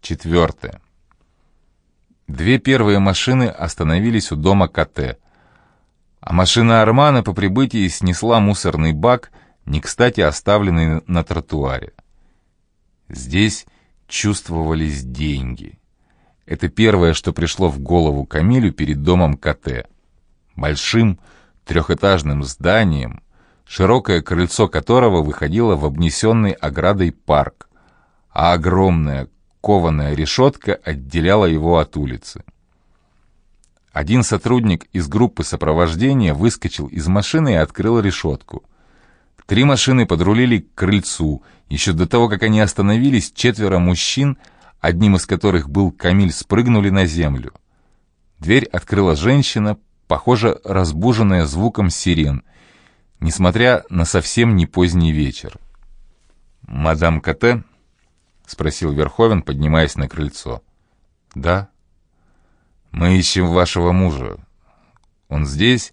Четвертое. Две первые машины остановились у дома КТ, а машина Армана по прибытии снесла мусорный бак, не кстати оставленный на тротуаре. Здесь чувствовались деньги. Это первое, что пришло в голову Камилю перед домом КТ. Большим трехэтажным зданием, широкое крыльцо которого выходило в обнесенный оградой парк, а огромная кованая решетка отделяла его от улицы. Один сотрудник из группы сопровождения выскочил из машины и открыл решетку. Три машины подрулили к крыльцу. Еще до того, как они остановились, четверо мужчин, одним из которых был Камиль, спрыгнули на землю. Дверь открыла женщина, похоже, разбуженная звуком сирен, несмотря на совсем не поздний вечер. «Мадам Кате?» — спросил Верховен, поднимаясь на крыльцо. «Да». «Мы ищем вашего мужа. Он здесь?»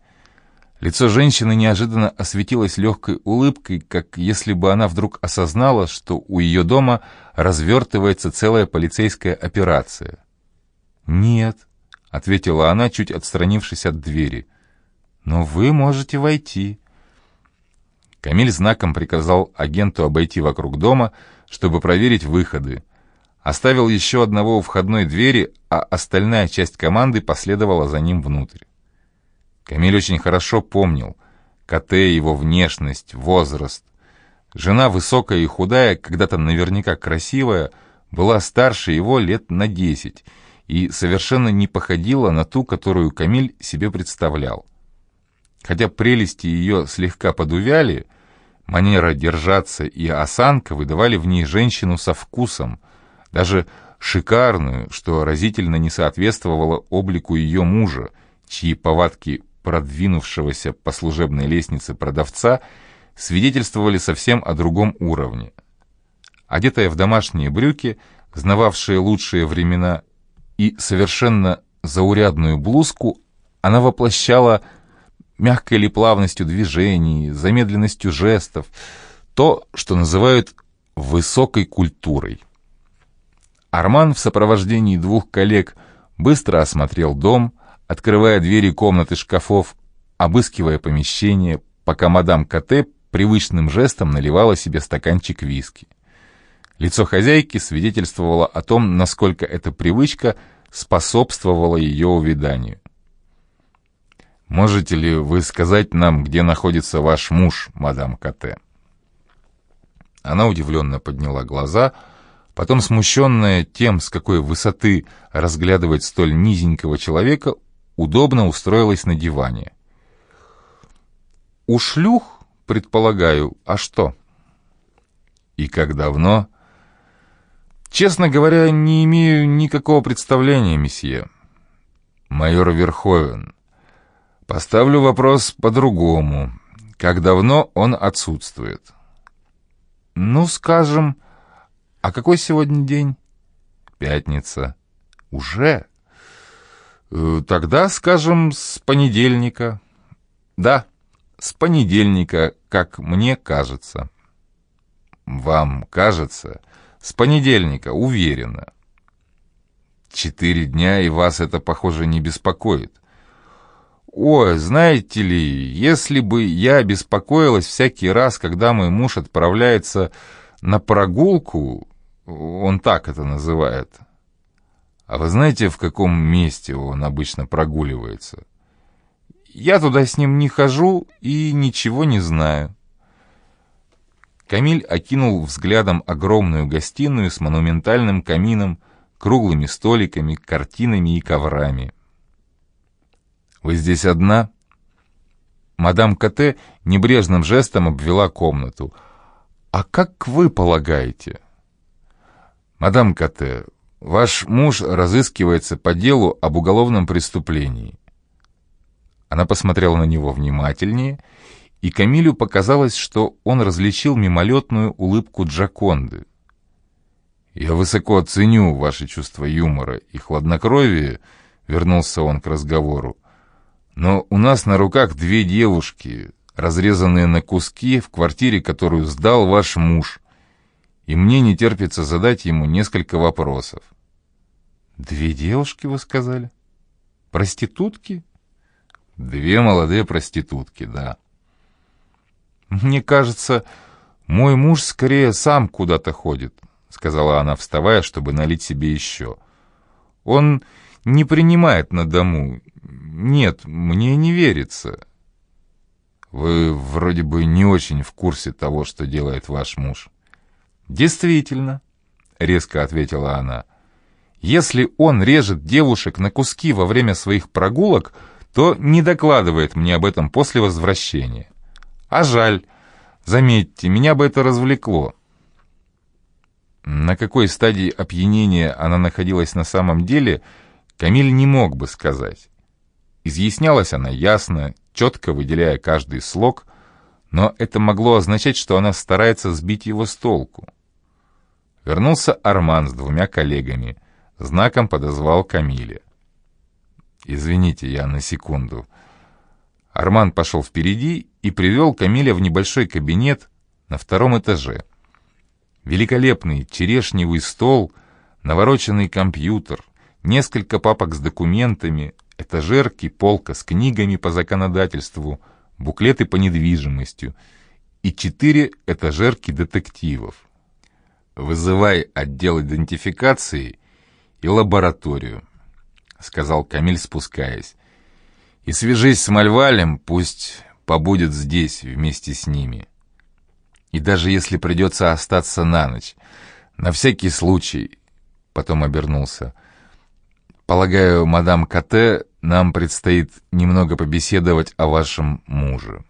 Лицо женщины неожиданно осветилось легкой улыбкой, как если бы она вдруг осознала, что у ее дома развертывается целая полицейская операция. «Нет», — ответила она, чуть отстранившись от двери. «Но вы можете войти». Камиль знаком приказал агенту обойти вокруг дома, чтобы проверить выходы. Оставил еще одного у входной двери, а остальная часть команды последовала за ним внутрь. Камиль очень хорошо помнил КТ, его внешность, возраст. Жена высокая и худая, когда-то наверняка красивая, была старше его лет на десять и совершенно не походила на ту, которую Камиль себе представлял. Хотя прелести ее слегка подувяли, манера держаться и осанка выдавали в ней женщину со вкусом, даже шикарную, что разительно не соответствовало облику ее мужа, чьи повадки продвинувшегося по служебной лестнице продавца свидетельствовали совсем о другом уровне. Одетая в домашние брюки, знававшие лучшие времена, и совершенно заурядную блузку, она воплощала мягкой ли плавностью движений, замедленностью жестов, то, что называют высокой культурой. Арман в сопровождении двух коллег быстро осмотрел дом, открывая двери комнат и шкафов, обыскивая помещение, пока мадам КТ привычным жестом наливала себе стаканчик виски. Лицо хозяйки свидетельствовало о том, насколько эта привычка способствовала ее увяданию. «Можете ли вы сказать нам, где находится ваш муж, мадам КТ?» Она удивленно подняла глаза, потом, смущенная тем, с какой высоты разглядывать столь низенького человека, удобно устроилась на диване. «У шлюх, предполагаю, а что?» «И как давно?» «Честно говоря, не имею никакого представления, месье». «Майор Верховен, поставлю вопрос по-другому. Как давно он отсутствует?» «Ну, скажем, а какой сегодня день?» «Пятница». «Уже?» Э, тогда, скажем, с понедельника. Да, с понедельника, как мне кажется. Вам кажется? С понедельника, уверенно. Четыре дня, и вас это, похоже, не беспокоит. Ой, знаете ли, если бы я беспокоилась всякий раз, когда мой муж отправляется на прогулку, он так это называет, а вы знаете, в каком месте он обычно прогуливается? Я туда с ним не хожу и ничего не знаю. Камиль окинул взглядом огромную гостиную с монументальным камином, круглыми столиками, картинами и коврами. «Вы здесь одна?» Мадам Кате небрежным жестом обвела комнату. «А как вы полагаете?» «Мадам Кате, Ваш муж разыскивается по делу об уголовном преступлении». Она посмотрела на него внимательнее, и Камилю показалось, что он различил мимолетную улыбку Джаконды. «Я высоко оценю ваше чувство юмора и хладнокровие», — вернулся он к разговору. «Но у нас на руках две девушки, разрезанные на куски в квартире, которую сдал ваш муж, и мне не терпится задать ему несколько вопросов. «Две девушки, вы сказали? Проститутки?» «Две молодые проститутки, да». «Мне кажется, мой муж скорее сам куда-то ходит», — сказала она, вставая, чтобы налить себе еще. «Он не принимает на дому. Нет, мне не верится». «Вы вроде бы не очень в курсе того, что делает ваш муж». «Действительно», — резко ответила она. «Если он режет девушек на куски во время своих прогулок, то не докладывает мне об этом после возвращения. А жаль. Заметьте, меня бы это развлекло». На какой стадии опьянения она находилась на самом деле, Камиль не мог бы сказать. Изъяснялась она ясно, четко выделяя каждый слог, но это могло означать, что она старается сбить его с толку. Вернулся Арман с двумя коллегами. Знаком подозвал Камиля. «Извините, я на секунду». Арман пошел впереди и привел Камиля в небольшой кабинет на втором этаже. Великолепный черешневый стол, навороченный компьютер, несколько папок с документами, этажерки, полка с книгами по законодательству, буклеты по недвижимости и четыре этажерки детективов. «Вызывай отдел идентификации и лабораторию», — сказал Камиль, спускаясь. «И свяжись с Мальвалем, пусть побудет здесь вместе с ними. И даже если придется остаться на ночь, на всякий случай...» Потом обернулся. «Полагаю, мадам Кате, нам предстоит немного побеседовать о вашем муже».